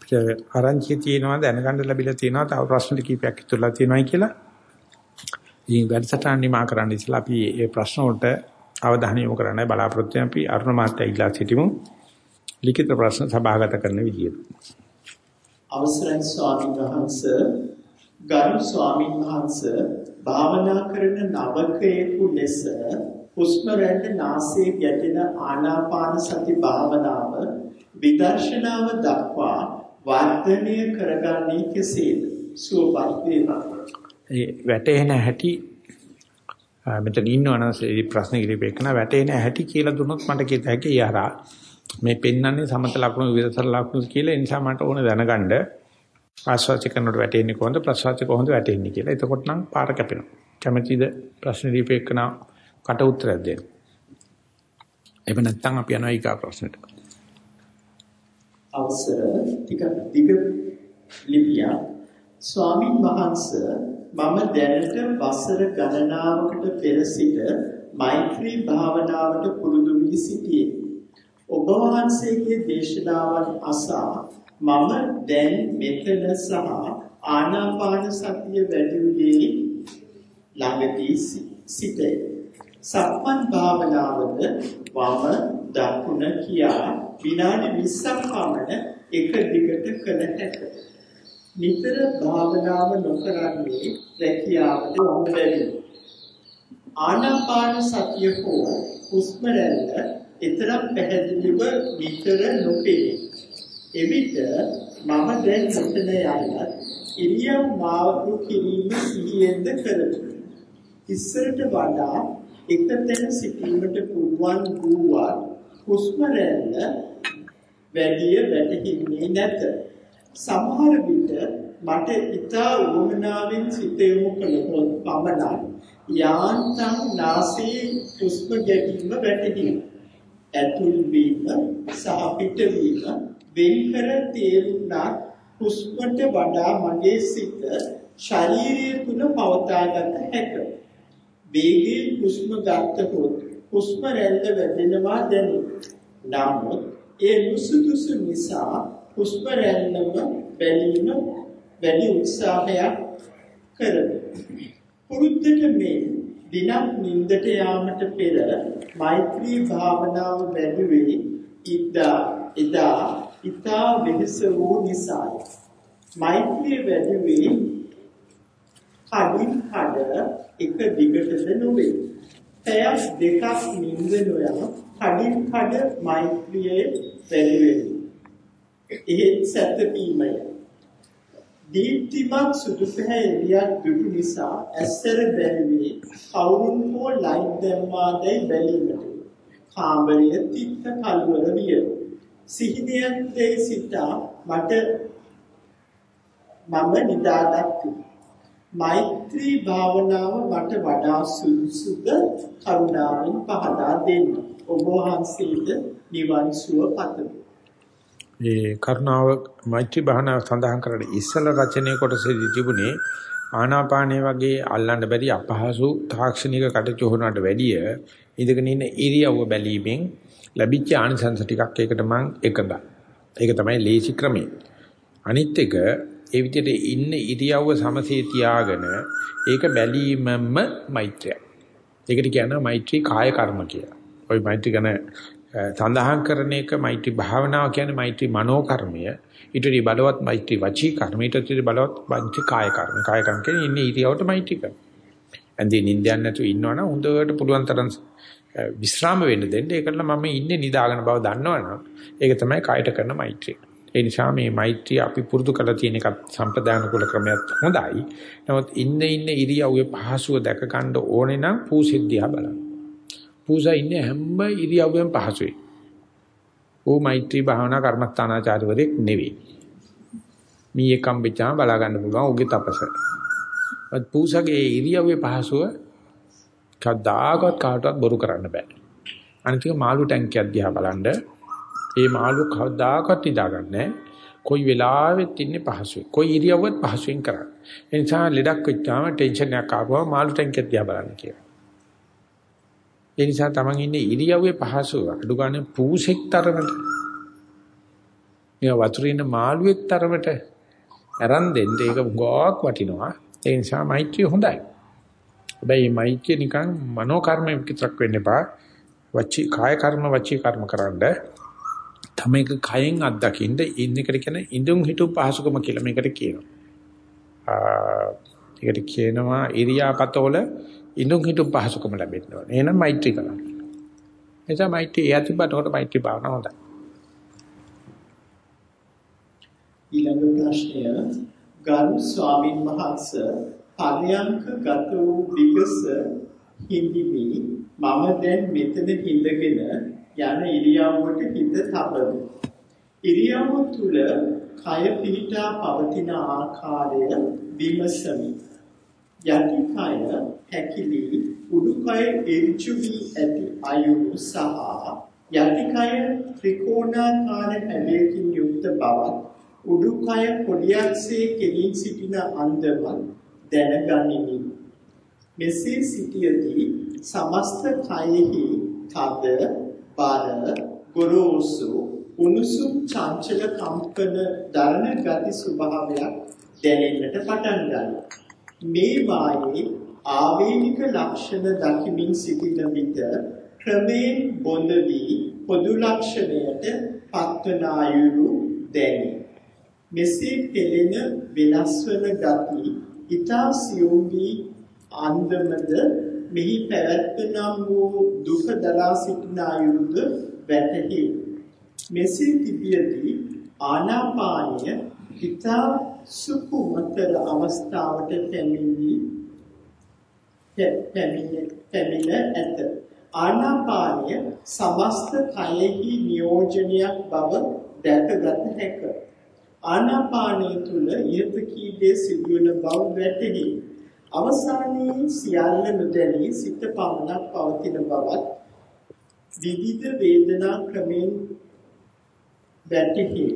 අපිට ආරංචිය තියෙනවා දැනගන්න ලැබිලා තියෙනවා තව ප්‍රශ්න කීපයක් ඉතුරුලා තියෙනවායි කියලා. ඉතින් වැඩසටහන නිමා කරන්න ඉස්සලා අපි මේ ප්‍රශ්න වලට අවධානය යොමු කරන්නයි බලාපොරොත්තු වෙන අපි අරුණ මාත්‍ය ඉල්ලා සිටිමු. ලිඛිත ප්‍රශ්න සභාගත කරන විදියට. අවසරයි ස්වාමීන් වහන්සේ ගරු ස්වාමීන් වහන්සේ භාවනා කරන නවකයෙකු ලෙස හුස්ම රැල්ල නාසයේ ගැටෙන ආනාපාන සති භාවනාව විදර්ශනාව දක්වා වර්ධනය කරගන්නේ කෙසේද? සුවපත් වේවා. ඒ වැටෙන හැටි මෙතන ඉන්නවනම් මේ ප්‍රශ්න ඉදිරිපේකන වැටෙන හැටි කියලා දුන්නොත් මට කියත හැකි යහරා මේ පෙන්වන්නේ සමත ලක්ෂණ විදතර ලක්ෂණ කියලා ඒ නිසා මට ඕන දැනගන්න ආස්වාච කරනකොට වැටෙන්නේ කොහොමද ප්‍රසවාච කොහොමද වැටෙන්නේ කියලා. එතකොට නම් පාර කැපෙනවා. කැමැතිද ප්‍රශ්න ඉදිරිපේකන කට උත්තරයක් දෙන්න. එහෙම නැත්නම් අපි යනවා ඊගා ප්‍රශ්නෙට. අවසර ටික දිග ලිපිය ස්වාමින් වහන්සේ මම දැනට වසර ගණනාවකට පෙර සිට මෛත්‍රී භාවනාවට පුරුදු වී සිටියේ. ඔබ වහන්සේගේ දේශනාවන් අසා මම දැන් මෙතන සහ ආනාපාන සතිය වැඩි වූයේ ළඟදී සිටේ. සක්මන් භාවනාවද වම දකුණ කියා විනාඩි 20ක් පමණ එක දිගට කළ හැක. නිතර භාවනාව නොකරන්නේ රැකියාවට වම බැරි. ආනාපාන සතිය හෝ හුස්ම රැල්ල ඊතරම් පැහැදිලිව නිතර නොපෙනේ. එවිට මම දැන් මෙතන යන්නත් ඉරියව් මාරු කිරීම සිහියෙන්ද කරමි. ඉස්සරට වඩා එකතැන සිටීමට පුළුවන් වූවත් හුස්ම රැල්ල වැඩි වැටෙන්නේ නැත. සමහර විට මට ඉතා උවමනාවෙන් සිත යොමු කළොත් පමණක් යාන්තම් නාසයේ හුස්ම ගැනීම වැටහෙනවා. ඇතුල් වීම සහ පිටවීම වෙන්කර තේරුණත් හුස්මට වඩා මගේ සිත ශරීරය තුල පවතාගත හැකිය. වේගයෙන් හුස්ම ගත්තහොත් හුස්ම රැල්ල වැදෙනවා දැනේ. නමුත් ඒ නුසුදුසු නිසා හුස්ම රැල්ලම බැලීම වැඩි උත්සාහයක් කරමි. පුරුද්දට මේ දිනක් නිින්දට යාමට පෙර මෛත්‍රී භාවනාව වැඩි ඉදා එදා ඊතා වෙහස වූ නිසායි. මෛත්‍රිය වැඩි වී කඩින් කඩ එක දිගටද නොවේ. පැයක් දෙකක් නිින්ද නොයන කඩින් කඩ මෛත්‍රියේ වැඩි වෙයි. එහෙත් සැතපීමය. දීප්තිමත් සුදු පැහැයෙලියක් දුටු නිසා ඇස්සර බැරිවේ කවුරුන් හෝ ලයිට් දැම්මාදයි බැලීමට. කාමරය තිත්ත කල්වර විය. සිහිනයක් දෙයි සිතා මට මම නිදාගත්තා. මෛත්‍රී භාවනාව මට වඩා සුදුසුද කරුණාවෙන් පහදා දෙන්න. ඔබ වහන්සේට නිවන් සුව පතමි. මේ කරුණාව මෛත්‍රී භාවනාව සඳහන් කරලා ඉස්සල රචනයේ කොටසේදී තිබුණේ ආනාපානයේ වගේ අල්ලන්න බැරි අපහසු තාක්ෂණික කටයුතු වුණාට වැඩිය ඉඳගෙන ඉන්න ඉරියව්ව බැලීමෙන් ලැබිච්ච ආනිසංස ටිකක් ඒකට මම එකඟයි. ඒක තමයි ලේසි ක්‍රමය. අනිත් එක ඒ විදිහට ඉන්න ඉරියව්ව සමසේ තියාගෙන ඒක බැලීමම මෛත්‍රිය. ඒකට කියනවා මෛත්‍රී කාය කර්ම කියලා. ওই මෛත්‍රී ගැන සඳහන් කරන එක මෛත්‍රී භාවනාව කියන්නේ මෛත්‍රී මනෝ කර්මය. ඊටදී බලවත් මෛත්‍රී වචී කර්ම. ඊටදී බලවත් මෛත්‍රී කාය කර්ම. කාය කර්ම කියන්නේ ඉන්නේ ඉරියව්වට මෛත්‍රී කරන. ඇන්දී නිින්දයන් නැතුව ඉන්නවනම් හොඳට පුළුවන් තරම් විශ්‍රාම වෙන්න දෙන්න. ඒකට මම ඉන්නේ නිදාගෙන බව දන්නවනම් ඒක තමයි කායට කරන මෛත්‍රිය. ඒ නිසා මේ මෛත්‍රිය අපි පුරුදු කරලා තියෙන එකත් සම්ප්‍රදාන කුල ක්‍රමයක් හොඳයි. නමුත් ඉන්න ඉන්න ඉරියව්වේ පහසුව දැක ගන්න ඕනේ නම් පූසිද්ධිය බලන්න. පූසා ඉන්නේ හැම ඉරියව්වෙම පහසුයි. ਉਹ මෛත්‍රී භාවනා කර්මස්ථානාචාර්යවරයෙක් නෙවෙයි. මී එකම් බෙචා බලා ගන්න පුළුවන් උගේ තපස. වත් පූසගේ ඉරියව්වේ පහසුව කවදාකවත් කාටවත් බොරු කරන්න බෑ. අනිත් එක මාළු ටැංකියක් දිහා බලන්න ඒ මාළු කවදාකවත් ඉදාගන්නේ කොයි වෙලාවෙත් ඉන්නේ පහසුයි. කොයි ඉරියව්වත් පහසුවෙන් කරන්නේ. ඒ නිසා ලෙඩක් වෙච්චාම ටෙන්ෂන් එකක් ආවම මාළු ටැංකියක් දිහා බලන්න කියලා. ඒ නිසා තමන් ඉන්නේ ඉරියව්වේ පහසුව අඩු ගන්න පූසෙක් තරමට මේ වතුරේ ඉන්න මාළුවෙක් තරමට අරන් දෙන්න ඒක ගොක් වටිනවා. ඒ නිසා මෛත්‍රිය හොඳයි. හැබැයි මේ මෛත්‍රිය නිකන් මනෝ කර්ම විතරක් වෙන්න එපා. වචී කාය කර්ම වචී කර්ම කරන්න තමයික කයෙන් අත්දකින්න ඉන්නකට කියන ඉඳුන් හිටු පහසුකම කියලා මේකට කියනවා. ඒකට කියනවා ඉරියාපතවල ඉඳුන් හිටු පහසුකම ලැබෙන්න ඕනේ. එහෙනම් මෛත්‍රී කරන්න. එතන මෛත්‍රී යතිබතකට මෛත්‍රී භාවනාව හොඳයි. ඊළඟ ප්‍රශ්නය ගරු ස්වාමින් වහන්සේ පරයන්ක ගත වූ විගස හිඳිමි මම දැන් මෙතන හිඳගෙන යන ඉරියව්වට හිත තබමි. ඉරියව්ව තුල කය පිහිටා පවතින ආකාරය විමසමි. යටි කය හැකිලි උඩුකය එරිචු වී ඇති අයුරු සහ යටි කය ත්‍රිකෝණාකාර හැඩයකින් යුක්ත බවත් උඩුකය කොඩියක්සේ කෙලින් සිටින අන්දම දැනගනිමි. මෙසේ සිටියදී සමස්ත කයෙහි තද බර ගොරෝසු උණුසුම් චංචල කම්පන දරණ ගති ස්වභාවයක් දැනෙන්නට පටන් ගන්නවා. මේ වායේ ආවේනික ලක්ෂණ දකිමින් සිටින විට ක්‍රමයෙන් බොඳ වී පොදු ලක්ෂණයට පත්වන ආයුරු දැනේ. මෙසේ පෙළෙන වෙනස් වන ගති ඊතා සියුම් වී ආන්දමද මෙහි පැවැත්වනම් වූ දුක දරා සිටින ආයුරුද වැටහි. මෙසේ තිබියදී ආනාපානය ඊතා සුකුමතර අවස්ථාවට පැමිණි පැමිණ ඇත. ආනාපානය සමස්ත කයෙහි නියෝජනයක් බව දැකගත හැකිය. ආනාපානය තුල ඊත කීදේ සිදුවන බව වැටහි. අවසානයේ සියල්ල නොදැනී සිත පමණක් පවතින බවත් විවිධ වේදනා ක්‍රමෙන් වැටහි.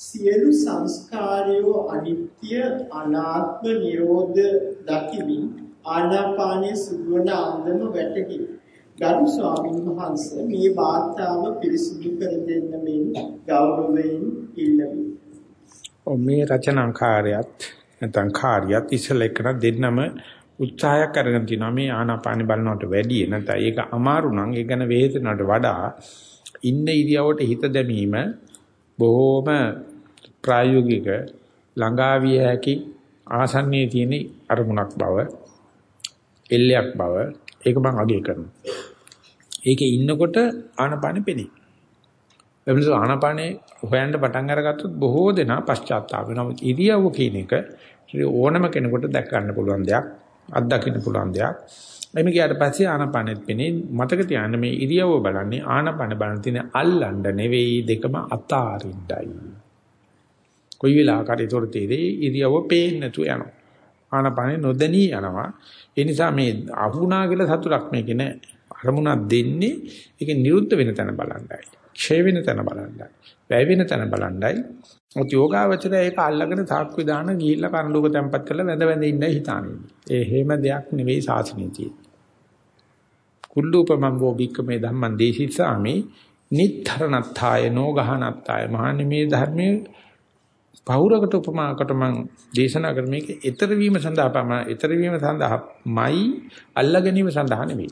සියලු සංස්කාරයෝ අනිත්‍ය අනාත්ම නිරෝධ දකිමින් ආනාපානයේ සිදුවන ආන්දම වැටහි. ගරු ස්වාමීන් වහන්සේ මේ වාර්තාව පිරිසිදු කර දෙන්න මෙන් ගෞරවයෙන් ඉල්ලමි. මේ රචනාකාරයත් නැත්නම් කාර්යයත් ඉස්සල එකන දෙන්නම උත්සාහයක් අරගෙන තිනවා මේ ආනාපානෙ බලනවට වැඩිය නැත්නම් ඒක අමාරු නම් ඒ ගැන වේදනකට වඩා ඉන්න ඉරියවට හිත දැමීම බොහෝම ප්‍රායෝගික ළඟාවිය හැකි ආසන්නයේ තියෙන අරමුණක් බව එල්ලයක් බව ඒක මම අගය කරනවා. ඒකේ ඉන්නකොට ආනපානෙ පෙනේ. එවනස ආනපානේ හොයන්න පටන් අරගත්තොත් බොහෝ දෙනා පශ්චාත්තාප වෙනවා. ඉරියව්ව කියන එක ඕනම කෙනෙකුට දැක් ගන්න පුළුවන් දෙයක්, අත්දකින්න පුළුවන් දෙයක්. එimhe ගියාට පස්සේ ආනපානෙත් පෙනේ. මතක තියාගන්න මේ ඉරියව්ව බලන්නේ ආනපාන බලන තියෙන අල්ලන්න නෙවෙයි දෙකම අතාරින්නයි. කොයි වෙලාවකට ඒතොර තීරේ ඉරියව්ව පේන්නේ නැතු යනවා. ආනපානෙ නොදැනී යනවා. ඒ නිසා මේ අහුණා කියලා සතුටක් මේකේ නෑ. අරමුණක් දෙන්නේ ඒක නිරුද්ධ වෙන තැන බලන්නයි. ක්ෂය වෙන තැන බලන්නයි. වැය වෙන තැන බලන්නයි. ඔත් යෝගාවචරය ඒක අල්ලගෙන තාක්කු දාන ගිහිල්ලා කරඬුක තැම්පත් කරලා වැඳ වැඳ ඉන්නයි හිතානේ. ඒ හේම දෙයක් නෙවෙයි සාසනීය තියෙන්නේ. කුල්ලූපමං වෝ බික්කමේ ධම්මං දේශිස්සාමි නිත්තරණත්ථාය නෝගහනත්ථාය මහන්නේ මේ ධර්මයේ පෞරකට උපමාකට මම දේශනා කර මේක ඊතර වීම සඳහා පම ඊතර වීම සඳහාමයි අල්ලා ගැනීම සඳහා නෙවෙයි.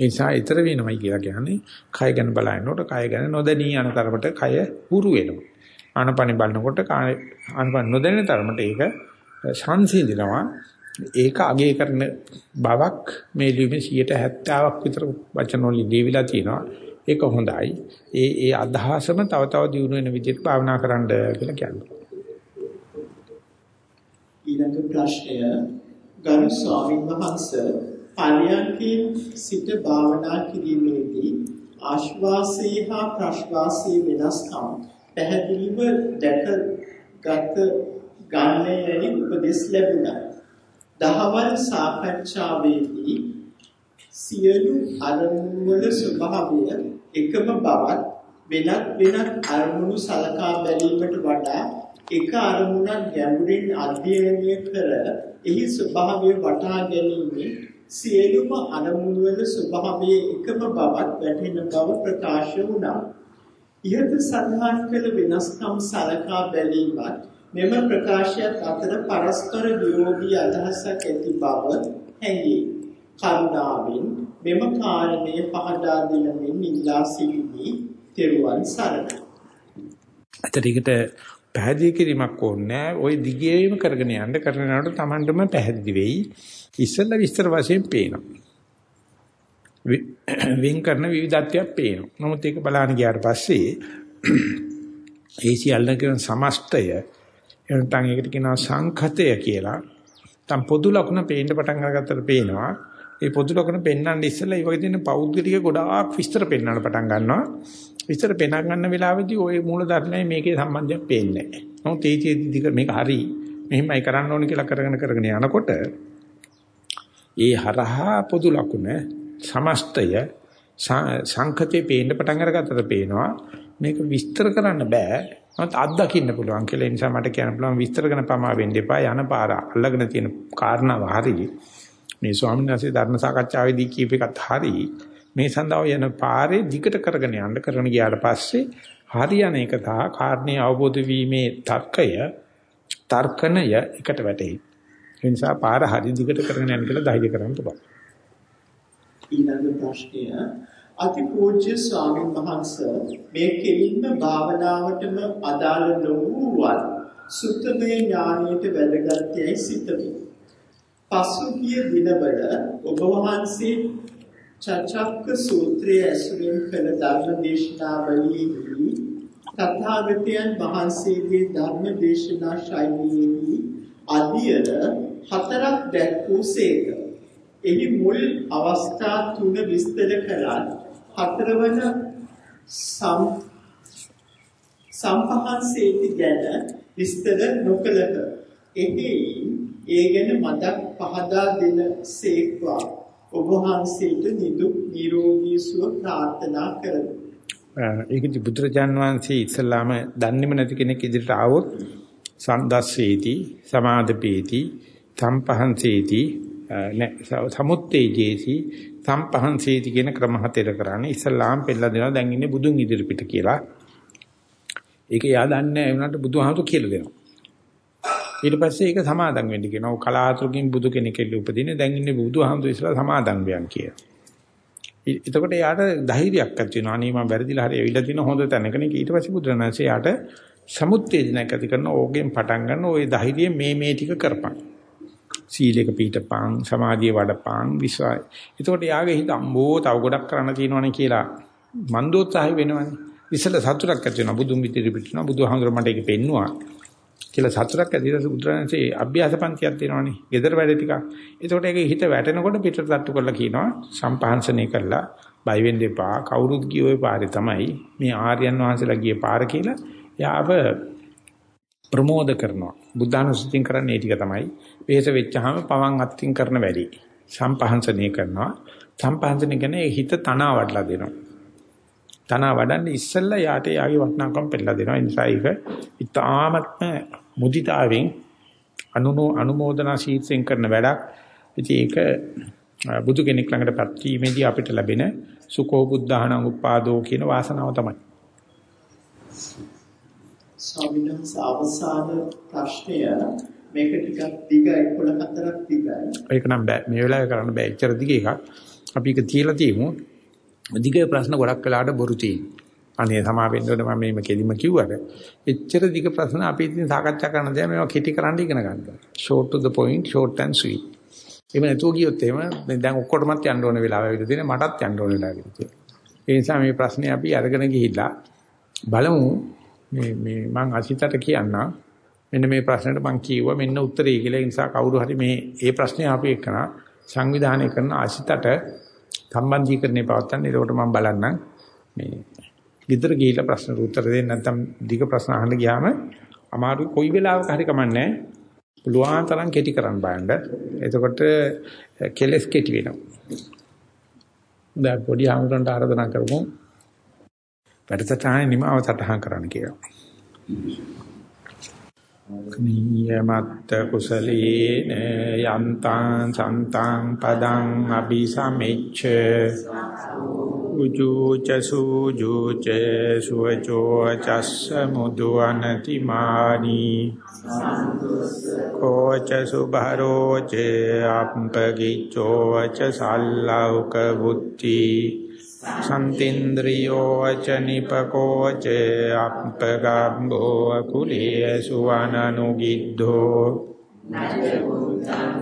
ඒ නිසා ඊතර වීමයි කියලා කියන්නේ කය ගැන බලනකොට කය ගැන නොදැනී යන තරමට කය හුරු වෙනවා. ආනපනි බලනකොට ආනපන නොදැනෙන තරමට ඒක සංසිඳිනවා. ඒක අගේ කරන බවක් මේ ලියුමේ 70ක් විතර වචන වලින් දීවිලා තියෙනවා. ඒක හොඳයි. ඒ ඒ අදහසම තව තව දියුණු වෙන විදිහට භාවනා කරන්න කියලා කියනවා. ඊළඟ ප්‍රශ්නය ගරු ස්වාමීන් වහන්සේ පරියන්කේ සිට භාවනා කිරීමේදී ආශ්වාසයේ හා ප්‍රශ්වාසයේ වෙනස්කම් පැහැදිලිව දැකගත ගන්නේයි උපදෙස් ලැබුණා. දහවල් සාකච්ඡාවේදී සියලු අරමුණු වල ස්වභාවය එකම බවත් වෙනත් වෙනත් අරමුණු සලකා බැලීමට වඩා එක අරමුණක් ගැඹුරින් අධ්‍යයනය කර එහි ස්වභාවය වටහා ගැනීම සියලුම අරමුණු වල ස්වභාවයේ එකම බවක් වැටහෙන බව ප්‍රකාශ වුණා. ඉහත සඳහන් කළ වෙනස්කම් සලකා බැලීමත් මෙම ප්‍රකාශයත් අතර පරස්පර විරෝධී අදහසක් ඇති බව හැඟේ. කරුණාවෙන් මෙම කාරණය පහදා දෙනමින් ඉල්ලා සිටිමි. තෙරුවන් සරණයි. අතට පැහැදිලි කිරීමක් ඕනේ ওই දිගේම කරගෙන යන්න කරගෙන යනකොට Tamandම පැහැදිලි වෙයි. ඉස්සෙල්ලා විස්තර වශයෙන් පේනවා. වෙන් කරන විවිධත්වයක් පේනවා. නමුත් ඒක බලන්න ගියාට පස්සේ ඒ සියල්ල කියන සමස්තය එනතන් ඒකට කියනවා සංඛතය කියලා. තම් පොදු ලකුණ පේන්න පටන් අරගත්තට පේනවා. ඒ පොදු ලකුණ පෙන්වන්න ඉස්සෙල්ලා ඒ වගේ තියෙන පෞද්ගලික ගොඩාක් විස්තර පෙන්වන්න පටන් ගන්නවා. විස්තර පෙන්ව ගන්න වෙලාවෙදී ওই මූල ධර්මයේ මේකේ සම්බන්ධයක් පේන්නේ නැහැ. නමුත් ඒ චේතික මේක හරි. මෙහෙමයි කරන්න ඕනේ කියලා කරගෙන කරගෙන යනකොට ඒ හරහා පොදු ලකුණ සමස්තය සංකතේ පේන්න පටන් අරගත්තට පේනවා. මේක විස්තර කරන්න බෑ. මත් අත්දකින්න පුළුවන් කියලා ඒ නිසා මට කියන්න පුළුවන් විස්තර කරන පමා වෙන්න එපා. යන පාර අල්ලගෙන තියෙන කාරණාව හරි. මේ ස්වාමීන් වහන්සේ ධර්ම සාකච්ඡාවේදී කියප එකත් හරි. මේ සඳහා යන පාරේ දිගට කරගෙන යන්න කරගෙන ගියාට පස්සේ හරියන එක තා කාරණේ අවබෝධ වීමේ තර්කය තර්කණය එකට වැටෙයි ඒ නිසා පාර හරි දිගට කරගෙන යන්න කියලා ධෛර්ය කරන්න පුළුවන් ඊළඟ ප්‍රශ්නය අතිපූජ්‍ය ස්වාමීන් වහන්සේ මේ කෙලින්ම භාවනාවටම අදාළ නොවුවත් සුත්තමේ ඥානයට වැදගත්යයි සිතමි. පසුගිය දිනවල ඔබ වහන්සේ චචක්ක සූත්‍රයේ ඇසුරින් කළ ධර්ම දේශනාවලියේදී තථාගතයන් වහන්සේගේ ධර්ම දේශනා ශෛලියේදී අධියර හතරක් දැක්වූසේක. එහි මුල් අවස්ථා තුන විස්තර කළත් හතරවන සම් සම්පහන්සේති ගැන විස්තර නොකළහ. එහි ඒ ගැන මතක් පහදා දෙන සේක්වා ඔබ වහන්සේට නිදුක් නිරෝගී සුව ප්‍රාර්ථනා කරමි. ඒකදි බුදුරජාන් වහන්සේ ඉස්සල්ලාම දන්නේම නැති කෙනෙක් ඉදිරියට ආවොත් සන්දස්සේති සමාදපේති සම්පහන්සේති සමුත්තේජේසි සම්පහන්සේති කියන ක්‍රම හතර කරන්නේ ඉස්ලාම් පෙළලා දෙනවා දැන් ඉන්නේ බුදුන් ඉදිරි පිට කියලා. ඒක යා දන්නේ නැහැ වුණාට බුදුහාමුදුරු කියලා දෙනවා. ඊට පස්සේ ඒක සමාදන් වෙන්න කියනවා. කලාතුරකින් බුදු කෙනෙක් එල්ල උපදින්නේ දැන් ඉන්නේ බුදුහාමුදුරු ඉස්සලා සමාදන් වෙයන් කියලා. එතකොට යාට ධෛර්යයක් ඇති වෙනවා. අනේ මම වැරදිලා හරි ඇවිල්ලා තියෙන හොඳ තැනකනේ ඊට පස්සේ බුදුරණන්සේ යාට සමුත්තේජනයක් ඇති කරන ඕගෙන් පටන් ගන්න ওই ධෛර්යය මේ මේ ටික කරපන්. සීලයක පිටපං සමාධිය වඩපං විශ්වාය. එතකොට යාගේ හිත අම්බෝ තව ගොඩක් කරන්න තියෙනවනේ කියලා මන්දෝත්සාහය වෙනවනේ. ඉස්සෙල්ල සතුටක් ඇති වෙනවා බුදුන් විදිහට පිටිනවා බුදුහාමුදුර මට ඒක පෙන්නවා කියලා සතුටක් ඇති ඊට බුදුරජාණන්සේ අභ්‍යාස පන්තියක් තියෙනවනේ. gedara වැඩ ටික. එතකොට ඒක හිත වැටෙනකොට පිටට තට්ටු කරලා කියනවා සම්පහන්සනය කරලා බය වෙන්න එපා. කවුරුත් ගිය ওই පාරේ තමයි මේ ආර්යයන් වහන්සේලා ගිය පාර කියලා යාව ප්‍රමෝද කරනවා. බුද්ධානුස්සතියෙන් කරන්නේ ඒ ටික තමයි. වෙහෙස වෙච්චාම පවන් අත්ින් කරන වැඩි. සම්පහන්සනය කරනවා. සම්පහන්සනය කියන්නේ හිත තනවා වඩලා දෙනවා. තනවා වඩන්නේ ඉස්සෙල්ලා යාට යාගේ වටනකම් පෙන්නලා දෙනවා. ඒ නිසා ඒක ඉතාමත්ම මුදිතාවෙන් අනුනෝ අනුමෝදනා ශීර්ෂයෙන් කරන වැඩක්. ඉතින් ඒක බුදු කෙනෙක් ළඟටපත් වීමේදී අපිට ලැබෙන සුකෝ බුද්ධහණං උපාදෝ කියන වාසනාව තමයි. ස්වාමීන් වහන්සේ අවසාන ප්‍රශ්නය මේක ටිකක් දිගයි 14ක් දිගයි. ඒක නම් බෑ මේ වෙලාවේ කරන්න බෑ. එච්චර දිග එකක්. අපි ඒක තියලා තියමු. දිග ප්‍රශ්න ගොඩක් වෙලාට බොරු තියෙනවා. අනේ සමා වෙන්න ඕනේ මම මේක කෙලිම කිව්වට. එච්චර දිග ප්‍රශ්න අපි ඉතින් සාකච්ඡා කරන දේ මේවා කෙටි කරන්න ඉගෙන ගන්නවා. short to the point, short and sweet. එහෙම නැතුව ගියොත් එහෙම දැන් ඔක්කොටමත් යන්න ඕන වෙලාව ඇවිල්ලා තියෙන මටත් යන්න ඕන වෙලාව ඇවිල්ලා තියෙනවා. ඒ නිසා මේ ප්‍රශ්නේ අපි අරගෙන ගිහිල්ලා බලමු මේ මේ මං අසිතට කියන්නම් මෙන්න මේ ප්‍රශ්නෙට මං කිව්වා මෙන්න උත්තරේ කියලා ඒ නිසා කවුරු හරි මේ ඒ ප්‍රශ්නේ ආපු එකන සංවිධානය කරන අසිතට සම්බන්ධීකරණේ පවත්තන්න ඒකට මම බලන්නම් මේ ගෙදර ගිහිල්ලා ප්‍රශ්නට උත්තර දෙන්න නැත්නම් දිග ප්‍රශ්න අහන්න ගියාම අමාරු කොයි වෙලාවක හරි කමන්නේ පුළුවන් තරම් කෙටි කරන්න බලන්න. එතකොට කෙලස් කෙටි වෙනවා. දැන් පොඩි ආමුරන්ට ආරාධනා කරමු. වැඩසටහනේ නිමාව සටහන් කරන්න කියලා. නියමත්ත කුසලේන යන්තං සන්තං පදං අபிසමෙච්ච උජුච සුජුච සුවචෝ චස්ස මුදු අනතිමානි කෝච සුභරෝච අප්පගිච්ඡෝ ච සල්ලෞක බුද්ධි සන්තින්ද්‍රියෝ චනිපකෝ ච අප්පගම්බෝ කුලේසු අනනුගිද්ධෝ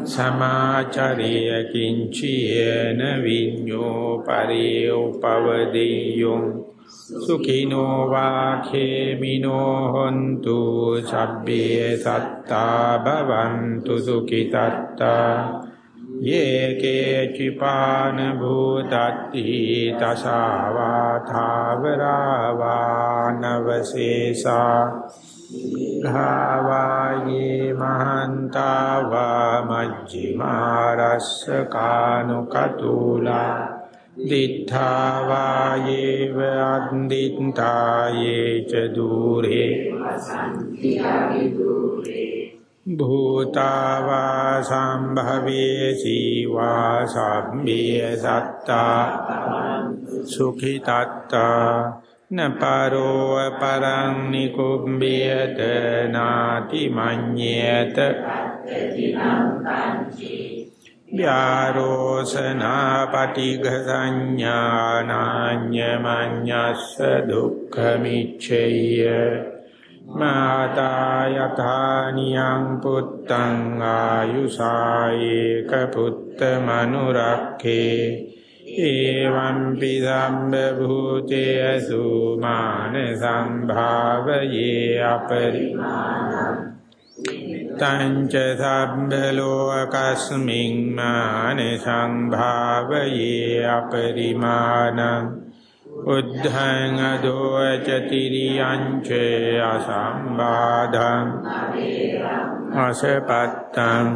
සමාචරිය කිංචීන විඤ්ඤෝ පරිඋපවදෙය්‍යෝ සුඛිනෝ වාඛේමිනෝ හොන්තු සබ්බේ සත්තා භවන්තු සුඛිතත්තා. යේකේචිපාන භූතත්ති තසාවා ථාවරා නවසේසා භාවායේ මහන්තා වා මජ්ක්‍ධිමා රස්ස කානුකතුලා දිත්තා වායේව අන්දිත්තායේ ච দূරේ අසන්තිහි দূරේ භූතාවා සම්භවේ සීවා සම්බිය සත්තා සුඛිතත්තා නපරෝ පරං නිකුම්බියත නාති මඤ්ඤේත ව්‍යාරෝසනා පටිඝ සංඥානාඤ්ඤ මඤ්ඤස්ස දුක්ඛමිච්ඡය මාතා යථානියං පුත්තං ආයුසායේක පුත්ත මනුරක්ඛේ එවං පිදම්බ භූතේසු මාන සම්භාවයේ අපරිමාණං තංච සබ්බ ලෝකස්මින් මාන සම්භාවයේ අපරිමාණං උද්ධං අදෝච තිරියං ච අසම්බාධං අසපත්තං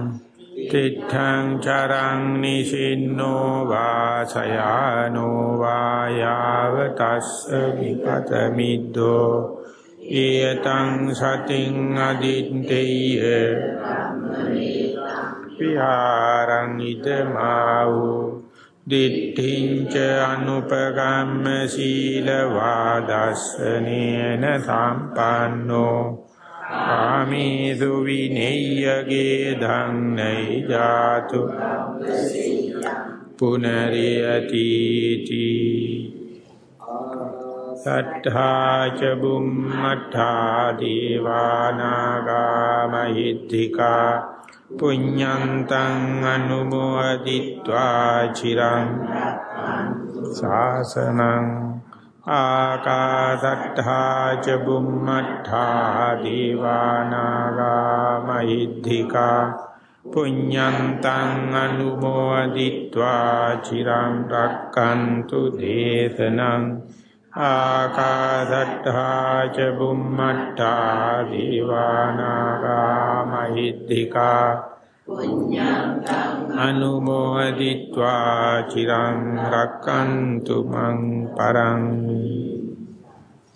තිත්තං චරං නිසින්නෝ වාසයානෝ වායාව තස්ස විපත මිද්දෝ ඊතං සතින් අදිත්තේය විහාරං ඉදමාවෝ දිට්ඨිංච අනුපගම්ම සීලවාදස්සනේන සම්පන්නෝ. ආමේසු විනේයගේ ධම්මයි ජාතු. පුනරියති සත්තා ච බුම්මඨා දේවානාගා මහිත්‍තිකා පුඤ්ඤන්තං අනුමෝදිत्वा චිරං සාසනං ආකාසට්ඨා ච බුම්මට්ඨා දීවානාගා මහිද්ධිකා පුඤ්ඤන්තං අනුමෝදිत्वा චිරං රක්칸තු දේශනං ආකාදට්ඨා ච බුම්මට්ඨා දීවානාගා මහිද්దికා අනුමෝදිත්වා චිරං රක්칸තු මං පරං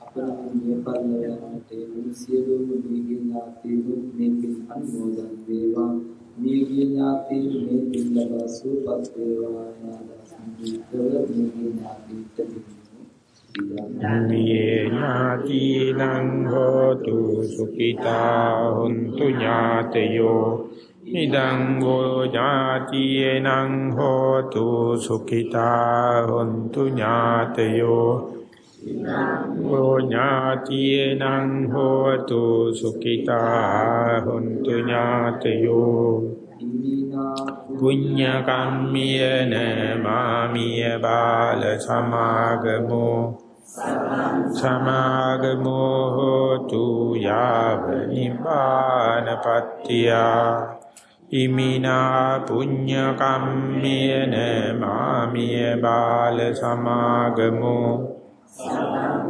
අපරමිය පරිණාමයේ මුසියලුම දීගේ නාතිරු මේ පින් අනුමෝදන් වේවා මේ ගියාති මේ පින් ලබා සූපත් වේවා නාද සංගීතව මේ ගියාති ධම්මේ ඥාතිනං හෝතු සුඛිතා හොන්තු ඥාතයෝ. ඉදං ගෝ ඥාතිනං හෝතු සුඛිතා හොන්තු ඥාතයෝ. ගෝ ඥාතිනං හෝතු සුඛිතා හොන්තු ඥාතයෝ. පුඤ්ඤ කම්මියන මාමිය බාල සමාගමෝ. සමාගමෝ හෝතු යාව නිපානපත්තිය. ඉමිනා පුඤ්ඤ කම්මේන මාමිය බාල සමාගමෝ.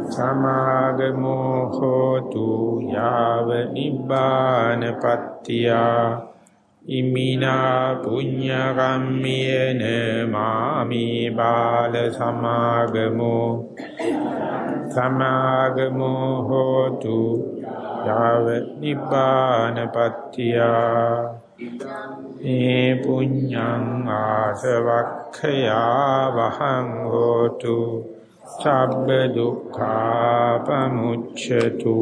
සමාගමෝ හෝතු යාව නිපානපත්තිය ඉමිනා පුඤ්ඤ කම්මේන මාමි බාල සමාගමෝ. සමාගමෝ හෝතු යාව නිබ්බානපත්තියා. මේ පුඤ්ඤං ආසවක්ඛයා වහං හෝතු සබ්බ දුක්ඛා පමුච්ඡතු